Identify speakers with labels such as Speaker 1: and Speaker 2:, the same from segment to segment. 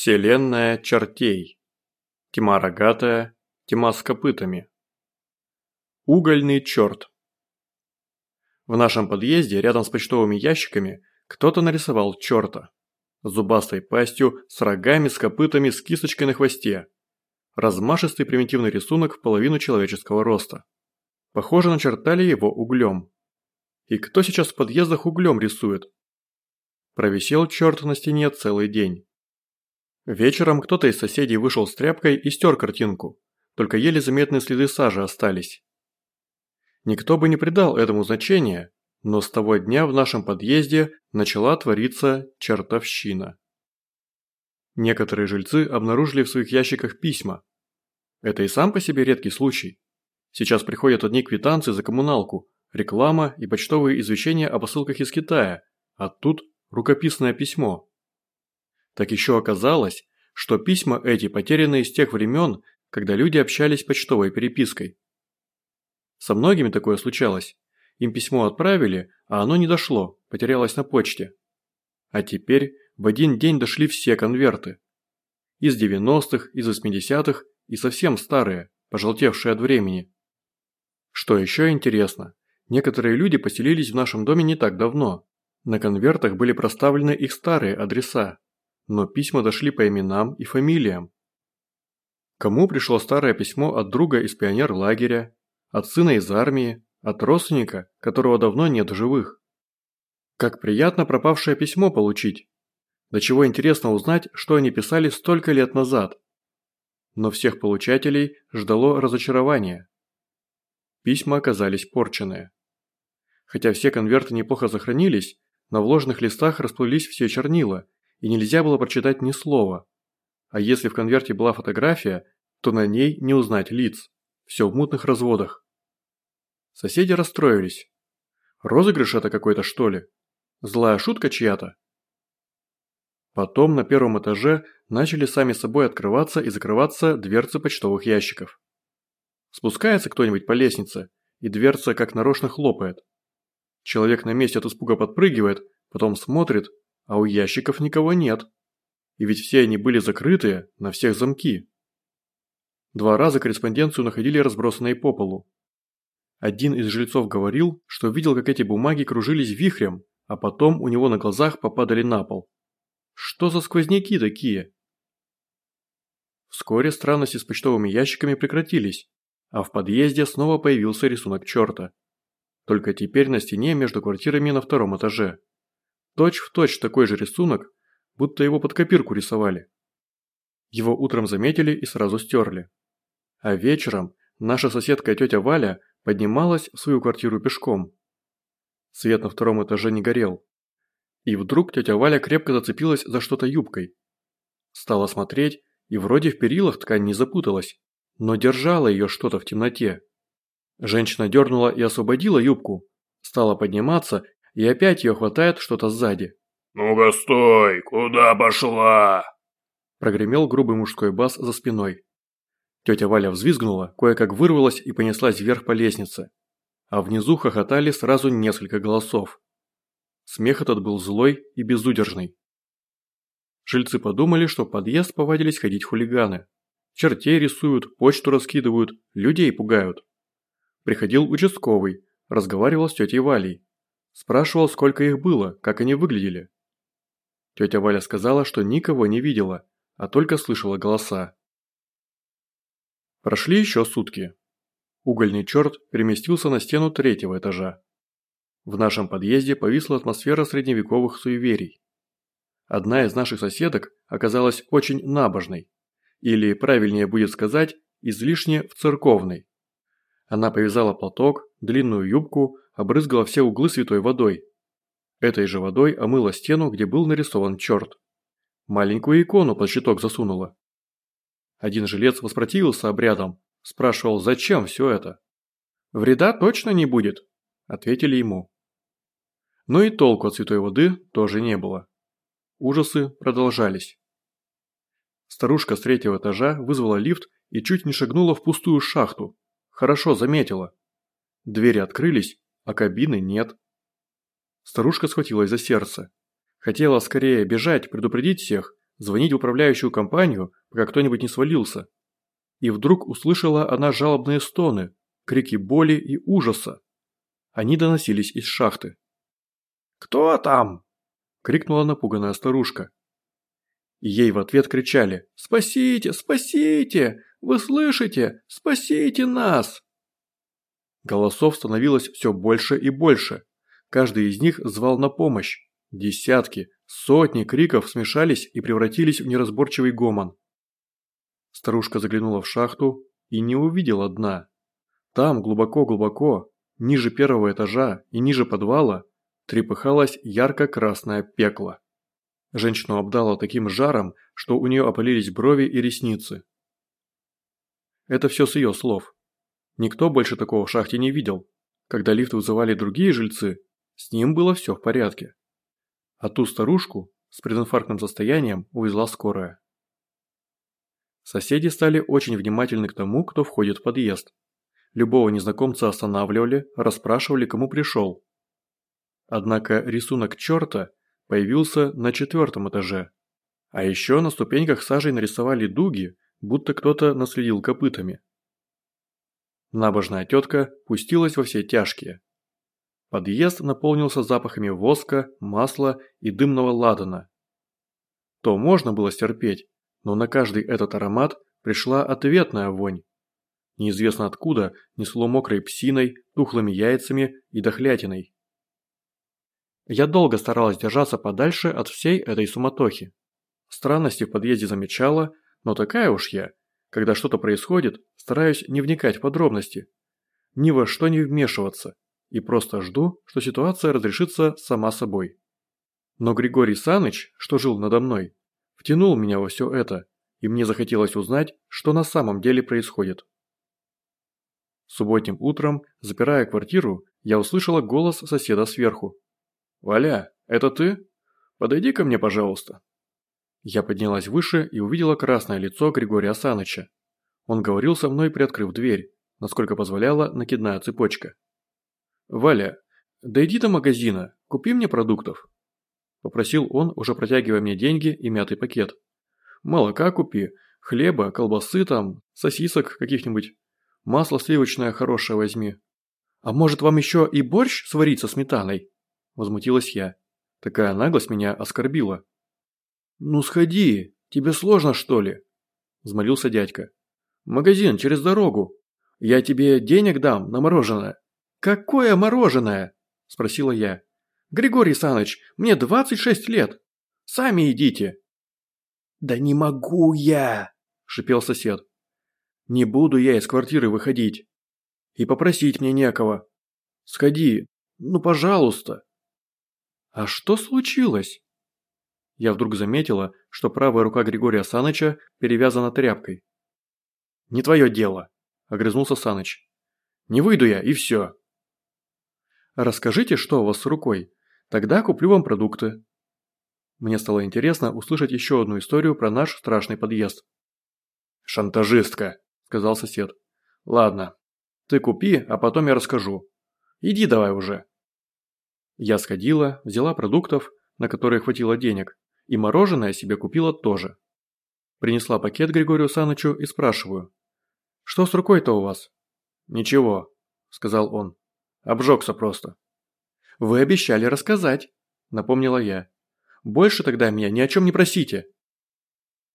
Speaker 1: Вселенная чертей. Тьма рогатая, тьма с копытами. Угольный черт. В нашем подъезде рядом с почтовыми ящиками кто-то нарисовал черта. С зубастой пастью, с рогами, с копытами, с кисточкой на хвосте. Размашистый примитивный рисунок в половину человеческого роста. Похоже, начертали его углем. И кто сейчас в подъездах углем рисует? Провисел черт на стене целый день. Вечером кто-то из соседей вышел с тряпкой и стер картинку, только еле заметные следы сажи остались. Никто бы не придал этому значения, но с того дня в нашем подъезде начала твориться чертовщина. Некоторые жильцы обнаружили в своих ящиках письма. Это и сам по себе редкий случай. Сейчас приходят одни квитанции за коммуналку, реклама и почтовые извещения о посылках из Китая, а тут рукописное письмо. Так еще оказалось, что письма эти потеряны из тех времен, когда люди общались почтовой перепиской. Со многими такое случалось. Им письмо отправили, а оно не дошло, потерялось на почте. А теперь в один день дошли все конверты. Из 90-х, из 80-х и совсем старые, пожелтевшие от времени. Что еще интересно, некоторые люди поселились в нашем доме не так давно. На конвертах были проставлены их старые адреса но письма дошли по именам и фамилиям. Кому пришло старое письмо от друга из пионер-лагеря, от сына из армии, от родственника, которого давно нет в живых? Как приятно пропавшее письмо получить. До чего интересно узнать, что они писали столько лет назад. Но всех получателей ждало разочарование. Письма оказались порченные. Хотя все конверты неплохо сохранились, на вложенных листах расплылись все чернила – и нельзя было прочитать ни слова. А если в конверте была фотография, то на ней не узнать лиц. Все в мутных разводах. Соседи расстроились. Розыгрыш это какой-то что ли? Злая шутка чья-то? Потом на первом этаже начали сами собой открываться и закрываться дверцы почтовых ящиков. Спускается кто-нибудь по лестнице, и дверца как нарочно хлопает. Человек на месте от испуга подпрыгивает, потом смотрит, а у ящиков никого нет. И ведь все они были закрытые, на всех замки. Два раза корреспонденцию находили разбросанной по полу. Один из жильцов говорил, что видел, как эти бумаги кружились вихрем, а потом у него на глазах попадали на пол. Что за сквозняки такие? Вскоре странности с почтовыми ящиками прекратились, а в подъезде снова появился рисунок черта. Только теперь на стене между квартирами на втором этаже. Точь в точь такой же рисунок, будто его под копирку рисовали. Его утром заметили и сразу стерли. А вечером наша соседка тетя Валя поднималась в свою квартиру пешком. Свет на втором этаже не горел. И вдруг тетя Валя крепко зацепилась за что-то юбкой. Стала смотреть, и вроде в перилах ткань не запуталась, но держала ее что-то в темноте. Женщина дернула и освободила юбку, стала подниматься и опять ее хватает что-то сзади.
Speaker 2: «Ну-ка стой, куда пошла?»
Speaker 1: Прогремел грубый мужской бас за спиной. Тетя Валя взвизгнула, кое-как вырвалась и понеслась вверх по лестнице. А внизу хохотали сразу несколько голосов. Смех этот был злой и безудержный. Жильцы подумали, что в подъезд повадились ходить хулиганы. Чертей рисуют, почту раскидывают, людей пугают. Приходил участковый, разговаривал с тетей Валей. Спрашивал, сколько их было, как они выглядели. Тетя Валя сказала, что никого не видела, а только слышала голоса. Прошли еще сутки. Угольный черт переместился на стену третьего этажа. В нашем подъезде повисла атмосфера средневековых суеверий. Одна из наших соседок оказалась очень набожной, или, правильнее будет сказать, излишне в церковной. Она повязала платок, длинную юбку, обрызгала все углы святой водой. Этой же водой омыла стену, где был нарисован черт. Маленькую икону под щиток засунула. Один жилец воспротивился обрядам, спрашивал, зачем все это. «Вреда точно не будет», – ответили ему. Но и толку от святой воды тоже не было. Ужасы продолжались. Старушка с третьего этажа вызвала лифт и чуть не шагнула в пустую шахту. Хорошо заметила. Двери открылись, а кабины нет. Старушка схватилась за сердце. Хотела скорее бежать, предупредить всех, звонить в управляющую компанию, пока кто-нибудь не свалился. И вдруг услышала она жалобные стоны, крики боли и ужаса. Они доносились из шахты.
Speaker 2: «Кто там?»
Speaker 1: – крикнула напуганная старушка. Ей в ответ кричали «Спасите! Спасите! Вы слышите? Спасите нас!» Голосов становилось все больше и больше. Каждый из них звал на помощь. Десятки, сотни криков смешались и превратились в неразборчивый гомон. Старушка заглянула в шахту и не увидела дна. Там, глубоко-глубоко, ниже первого этажа и ниже подвала, трепыхалось ярко-красное пекло. Женщину обдало таким жаром, что у нее опалились брови и ресницы. Это все с ее слов. Никто больше такого в шахте не видел. Когда лифт вызывали другие жильцы, с ним было все в порядке. А ту старушку с прединфарктным состоянием увезла скорая. Соседи стали очень внимательны к тому, кто входит в подъезд. Любого незнакомца останавливали, расспрашивали, кому пришел. Однако рисунок черта появился на четвертом этаже. А еще на ступеньках сажей нарисовали дуги, будто кто-то наследил копытами. Набожная тетка пустилась во все тяжкие. Подъезд наполнился запахами воска, масла и дымного ладана. То можно было стерпеть, но на каждый этот аромат пришла ответная вонь. Неизвестно откуда несло мокрой псиной, тухлыми яйцами и дохлятиной. Я долго старалась держаться подальше от всей этой суматохи. Странности в подъезде замечала, но такая уж я, когда что-то происходит, стараюсь не вникать в подробности. Ни во что не вмешиваться. И просто жду, что ситуация разрешится сама собой. Но Григорий Саныч, что жил надо мной, втянул меня во все это, и мне захотелось узнать, что на самом деле происходит. Субботним утром, запирая квартиру, я услышала голос соседа сверху. «Валя, это ты? Подойди ко мне, пожалуйста». Я поднялась выше и увидела красное лицо Григория Саныча. Он говорил со мной, приоткрыв дверь, насколько позволяла накидная цепочка. «Валя, дойди до магазина, купи мне продуктов», – попросил он, уже протягивая мне деньги и мятый пакет. «Молока купи, хлеба, колбасы там, сосисок каких-нибудь, масло сливочное хорошее возьми. А может вам еще и борщ сварить со сметаной?» – возмутилась я. Такая наглость меня оскорбила. «Ну сходи, тебе сложно что ли?» – взмолился дядька. «Магазин через дорогу. Я тебе денег дам на мороженое». «Какое мороженое?» – спросила я. «Григорий Саныч, мне 26 лет. Сами идите». «Да не могу я!» – шипел сосед. «Не буду я из квартиры выходить. И попросить мне некого. Сходи, ну пожалуйста». «А что случилось?» Я вдруг заметила, что правая рука Григория Саныча перевязана тряпкой. «Не твое дело», – огрызнулся Саныч. «Не выйду я, и все». «Расскажите, что у вас с рукой, тогда куплю вам продукты». Мне стало интересно услышать еще одну историю про наш страшный подъезд.
Speaker 2: «Шантажистка», – сказал сосед. «Ладно, ты купи, а потом я расскажу. Иди давай уже».
Speaker 1: Я сходила, взяла продуктов, на которые хватило денег, и мороженое себе купила тоже. Принесла пакет Григорию Санычу и спрашиваю. «Что с рукой-то у вас?»
Speaker 2: «Ничего», – сказал он. «Обжегся просто».
Speaker 1: «Вы обещали рассказать», – напомнила я. «Больше тогда меня ни о чем не просите».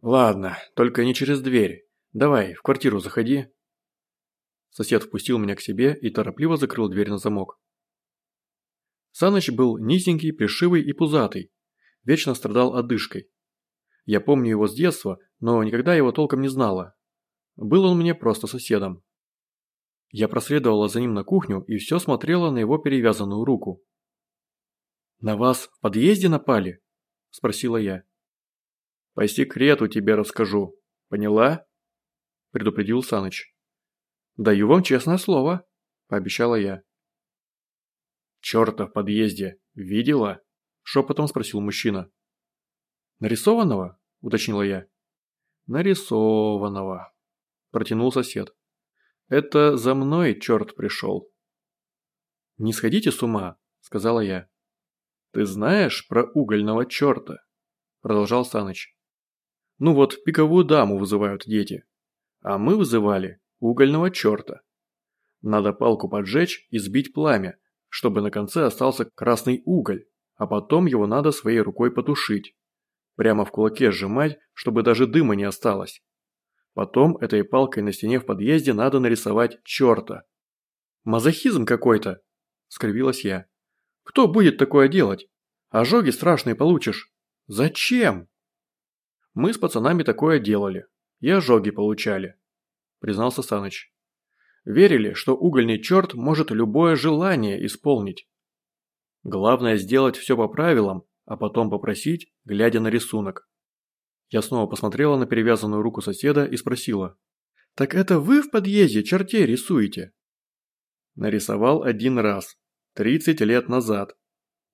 Speaker 2: «Ладно, только не через дверь. Давай, в квартиру заходи».
Speaker 1: Сосед впустил меня к себе и торопливо закрыл дверь на замок. Саныч был низенький, пришивый и пузатый, вечно страдал одышкой. Я помню его с детства, но никогда его толком не знала. Был он мне просто соседом. Я проследовала за ним на кухню и все смотрела на его перевязанную руку. «На вас в подъезде напали?» – спросила я.
Speaker 2: «По секрету тебе расскажу. Поняла?» – предупредил Саныч.
Speaker 1: «Даю вам честное слово», – пообещала я.
Speaker 2: «Чёрта в подъезде. Видела?»
Speaker 1: Шепотом спросил мужчина. «Нарисованного?» – уточнила я. «Нарисованного», – протянул сосед. «Это за мной черт пришел». «Не сходите с ума», – сказала я. «Ты знаешь про угольного черта?» – продолжал Саныч. Ну вот, пиковую даму вызывают дети. А мы вызывали угольного черта. Надо палку поджечь и сбить пламя, чтобы на конце остался красный уголь, а потом его надо своей рукой потушить. Прямо в кулаке сжимать, чтобы даже дыма не осталось. Потом этой палкой на стене в подъезде надо нарисовать черта. «Мазохизм какой-то!» – скривилась я. «Кто будет такое делать? Ожоги страшные получишь. Зачем?» «Мы с пацанами такое делали. И ожоги получали», – признался Саныч. «Верили, что угольный черт может любое желание исполнить. Главное сделать все по правилам, а потом попросить, глядя на рисунок. Я снова посмотрела на перевязанную руку соседа и спросила. «Так это вы в подъезде чертей рисуете?» Нарисовал один раз, 30 лет назад.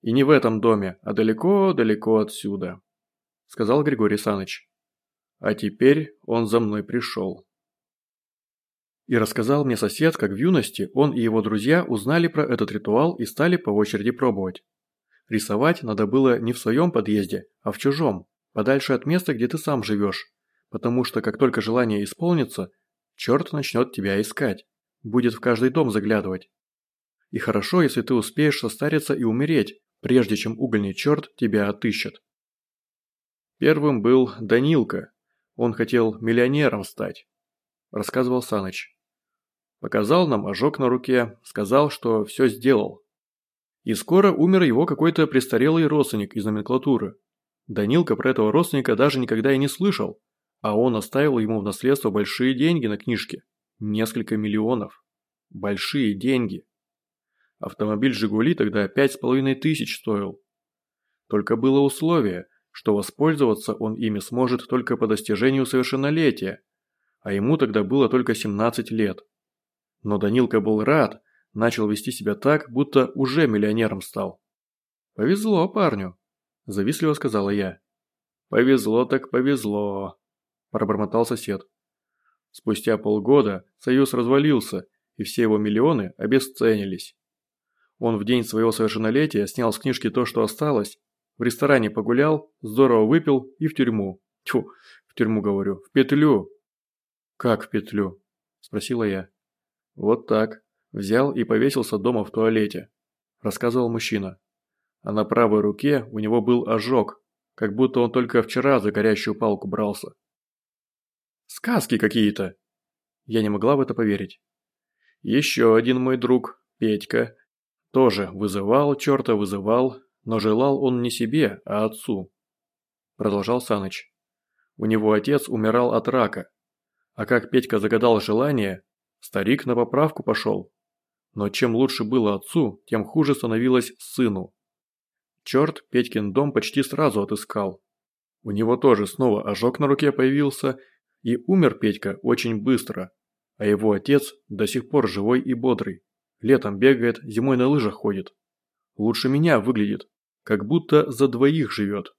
Speaker 1: И не в этом доме, а далеко-далеко отсюда, сказал Григорий Саныч. А теперь он за мной пришел. И рассказал мне сосед, как в юности он и его друзья узнали про этот ритуал и стали по очереди пробовать. Рисовать надо было не в своем подъезде, а в чужом, подальше от места, где ты сам живешь, потому что как только желание исполнится, черт начнет тебя искать, будет в каждый дом заглядывать. И хорошо, если ты успеешь состариться и умереть, прежде чем угольный черт тебя отыщет. Первым был Данилка, он хотел миллионером стать, рассказывал Саныч. Показал нам ожог на руке, сказал, что все сделал. И скоро умер его какой-то престарелый родственник из номенклатуры. Данилка про этого родственника даже никогда и не слышал, а он оставил ему в наследство большие деньги на книжке. Несколько миллионов. Большие деньги. Автомобиль «Жигули» тогда пять с половиной тысяч стоил. Только было условие, что воспользоваться он ими сможет только по достижению совершеннолетия, а ему тогда было только 17 лет. Но Данилка был рад, начал вести себя так, будто уже миллионером стал. Повезло парню. – завистливо сказала я. «Повезло так повезло», – пробормотал сосед. Спустя полгода союз развалился, и все его миллионы обесценились. Он в день своего совершеннолетия снял с книжки то, что осталось, в ресторане погулял, здорово выпил и в тюрьму. Тьфу, в тюрьму говорю, в петлю. «Как в петлю?» – спросила я. «Вот так. Взял и повесился дома в туалете», – рассказывал мужчина а на правой руке у него был ожог, как будто он только вчера за горящую палку брался. Сказки какие-то. Я не могла в это поверить. Еще один мой друг, Петька, тоже вызывал, черта вызывал, но желал он не себе, а отцу. Продолжал Саныч. У него отец умирал от рака. А как Петька загадал желание, старик на поправку пошел. Но чем лучше было отцу, тем хуже становилось сыну. Черт Петькин дом почти сразу отыскал. У него тоже снова ожог на руке появился, и умер Петька очень быстро, а его отец до сих пор живой и бодрый. Летом бегает, зимой на лыжах ходит. Лучше меня выглядит, как будто за двоих живет.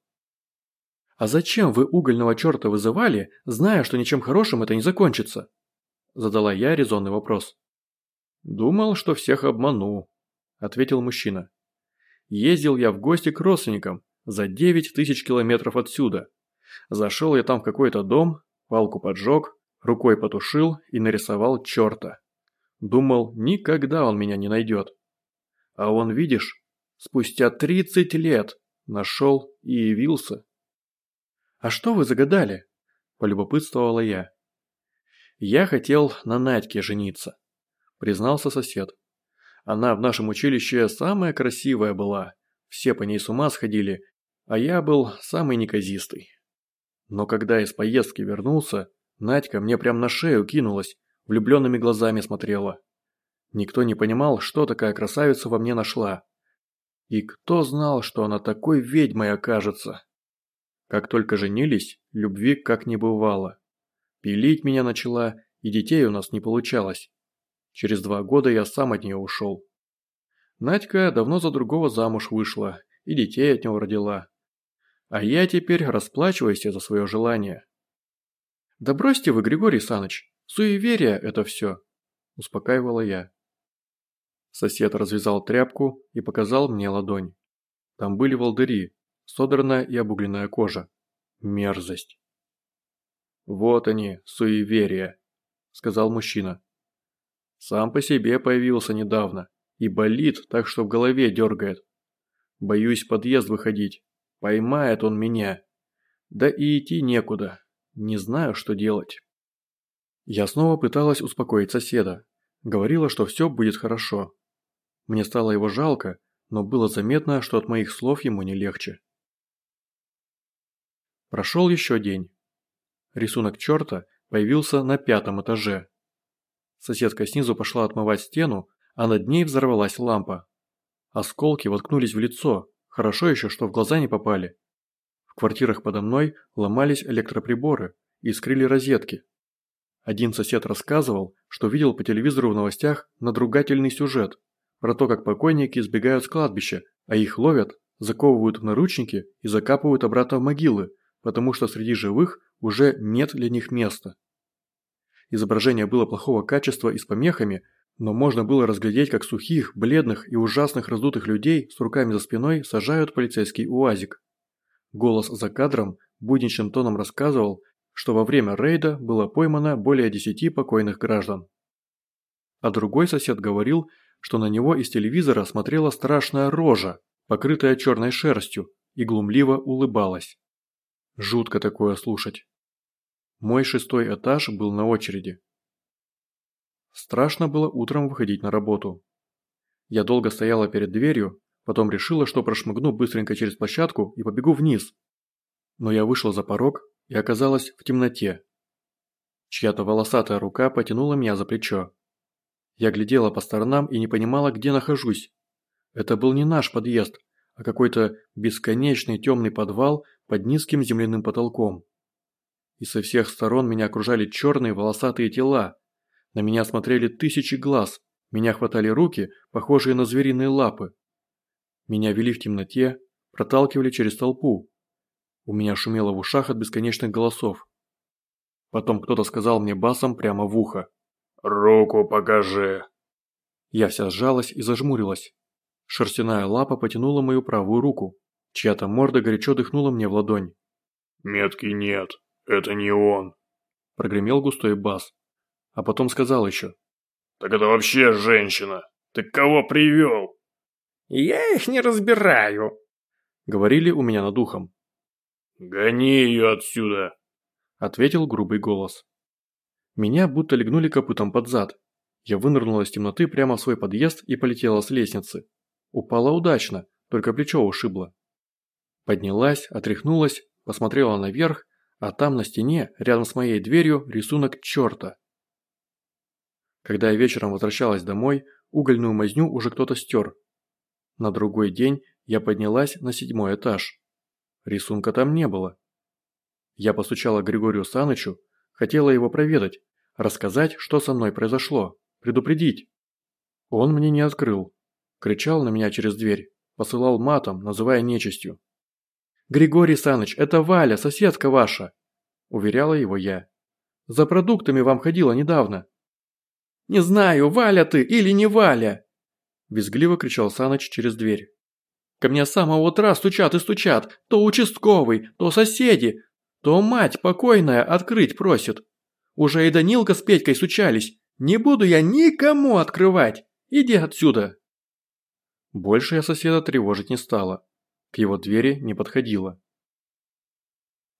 Speaker 1: «А зачем вы угольного черта вызывали, зная, что ничем хорошим это не закончится?» Задала я резонный вопрос. «Думал, что всех обману», – ответил мужчина. Ездил я в гости к родственникам за 9 тысяч километров отсюда. Зашел я там в какой-то дом, палку поджег, рукой потушил и нарисовал черта. Думал, никогда он меня не найдет. А он, видишь, спустя 30 лет нашел и явился. «А что вы загадали?» – полюбопытствовала я. «Я хотел на Надьке жениться», – признался сосед. Она в нашем училище самая красивая была, все по ней с ума сходили, а я был самый неказистый. Но когда из поездки вернулся, Надька мне прям на шею кинулась, влюбленными глазами смотрела. Никто не понимал, что такая красавица во мне нашла. И кто знал, что она такой ведьмой окажется? Как только женились, любви как не бывало. Пилить меня начала, и детей у нас не получалось. Через два года я сам от нее ушел. Надька давно за другого замуж вышла и детей от него родила. А я теперь расплачиваюсь за свое желание. «Да бросьте вы, Григорий Саныч, суеверие это все», – успокаивала я. Сосед развязал тряпку и показал мне ладонь. Там были волдыри, содранная и обугленная кожа. Мерзость. Вот они, суеверия, сказал мужчина. Сам по себе появился недавно и болит, так что в голове дергает. Боюсь в подъезд выходить. Поймает он меня. Да и идти некуда. Не знаю, что делать. Я снова пыталась успокоить соседа. Говорила, что все будет хорошо. Мне стало его жалко, но было заметно, что от моих слов ему не легче. Прошел еще день. Рисунок черта появился на пятом этаже. Соседка снизу пошла отмывать стену, а над ней взорвалась лампа. Осколки воткнулись в лицо, хорошо еще, что в глаза не попали. В квартирах подо мной ломались электроприборы и скрыли розетки. Один сосед рассказывал, что видел по телевизору в новостях надругательный сюжет про то, как покойники избегают с кладбища, а их ловят, заковывают в наручники и закапывают обратно в могилы, потому что среди живых уже нет для них места. Изображение было плохого качества и с помехами, но можно было разглядеть, как сухих, бледных и ужасных раздутых людей с руками за спиной сажают полицейский уазик. Голос за кадром будничным тоном рассказывал, что во время рейда было поймано более десяти покойных граждан. А другой сосед говорил, что на него из телевизора смотрела страшная рожа, покрытая черной шерстью, и глумливо улыбалась. Жутко такое слушать. Мой шестой этаж был на очереди. Страшно было утром выходить на работу. Я долго стояла перед дверью, потом решила, что прошмыгну быстренько через площадку и побегу вниз. Но я вышла за порог и оказалась в темноте. Чья-то волосатая рука потянула меня за плечо. Я глядела по сторонам и не понимала, где нахожусь. Это был не наш подъезд, а какой-то бесконечный темный подвал под низким земляным потолком. И со всех сторон меня окружали черные волосатые тела. На меня смотрели тысячи глаз, меня хватали руки, похожие на звериные лапы. Меня вели в темноте, проталкивали через толпу. У меня шумело в ушах от бесконечных голосов. Потом кто-то сказал мне басом прямо в ухо. «Руку покажи!» Я вся сжалась и зажмурилась. Шерстяная лапа потянула мою правую руку. Чья-то морда горячо дыхнула мне в ладонь.
Speaker 2: «Метки нет, это не он!»
Speaker 1: Прогремел густой бас. А потом сказал еще.
Speaker 2: «Так это вообще женщина! Ты кого привел?»
Speaker 3: «Я их не разбираю!»
Speaker 1: Говорили у меня над ухом.
Speaker 2: «Гони ее отсюда!»
Speaker 1: Ответил грубый голос. Меня будто легнули копытом под зад. Я вынырнула из темноты прямо в свой подъезд и полетела с лестницы. Упала удачно, только плечо ушибло. Поднялась, отряхнулась, посмотрела наверх, а там на стене, рядом с моей дверью, рисунок черта. Когда я вечером возвращалась домой, угольную мазню уже кто-то стер. На другой день я поднялась на седьмой этаж. Рисунка там не было. Я постучала Григорию Санычу, Хотела его проведать, рассказать, что со мной произошло, предупредить. Он мне не открыл. Кричал на меня через дверь, посылал матом, называя нечистью. «Григорий Саныч, это Валя, соседка ваша!» – уверяла его я. «За продуктами вам ходила недавно».
Speaker 3: «Не знаю, Валя ты или не Валя!»
Speaker 1: – визгливо кричал Саныч через дверь.
Speaker 3: «Ко мне с самого утра стучат и стучат, то участковый, то соседи, то мать покойная открыть просит. Уже и Данилка с Петькой сучались. Не буду я никому открывать. Иди отсюда.
Speaker 1: Больше я соседа тревожить не стала. К его двери не подходила.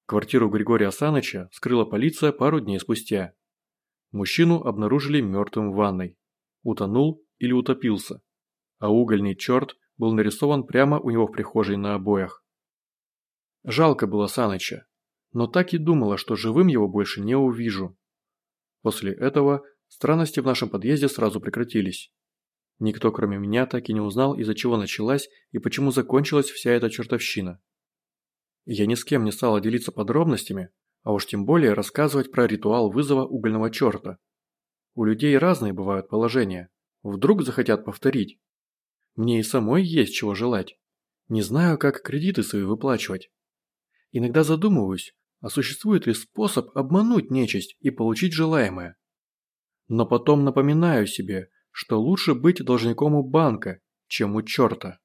Speaker 1: Квартиру Григория Саныча скрыла полиция пару дней спустя. Мужчину обнаружили мертвым в ванной. Утонул или утопился. А угольный черт был нарисован прямо у него в прихожей на обоях. Жалко было Саныча но так и думала, что живым его больше не увижу. После этого странности в нашем подъезде сразу прекратились. Никто, кроме меня, так и не узнал, из-за чего началась и почему закончилась вся эта чертовщина. Я ни с кем не стала делиться подробностями, а уж тем более рассказывать про ритуал вызова угольного черта. У людей разные бывают положения. Вдруг захотят повторить. Мне и самой есть чего желать. Не знаю, как кредиты свои выплачивать. Иногда задумываюсь, а существует ли способ обмануть нечисть и получить желаемое? Но потом напоминаю себе, что лучше быть должником у банка, чем у черта.